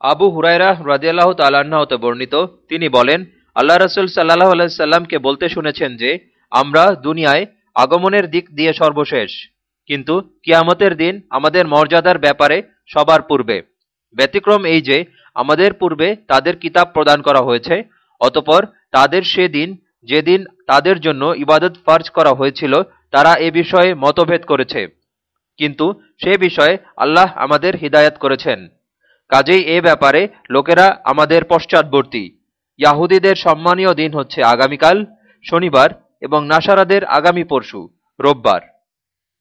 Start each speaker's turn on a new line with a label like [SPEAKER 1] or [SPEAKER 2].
[SPEAKER 1] আবু হুরাইরা রাজিয়াল্লাহ তাল্লাহতে বর্ণিত। তিনি বলেন, আল্লাহ রসুল সাল্লাহ আলাইসাল্লামকে বলতে শুনেছেন যে, আমরা দুনিয়ায় আগমনের দিক দিয়ে সর্বশেষ। কিন্তু কিয়ামতের দিন আমাদের মর্যাদার ব্যাপারে সবার পূর্বে। ব্যতিক্রম এই যে, আমাদের পূর্বে তাদের কিতাব প্রদান করা হয়েছে, অতপর তাদের সে দিন যেদিন তাদের জন্য ইবাদত ফার্জ করা হয়েছিল, তারা এ বিষয়ে মতভেদ করেছে। কিন্তু সে বিষয়ে আল্লাহ আমাদের হিদায়াত করেছেন। কাজেই এ ব্যাপারে লোকেরা আমাদের পশ্চাদবর্তী ইয়াহুদীদের সম্মানীয় দিন হচ্ছে আগামীকাল, শনিবার এবং নাসারাদের আগামী পরশু, রোববার।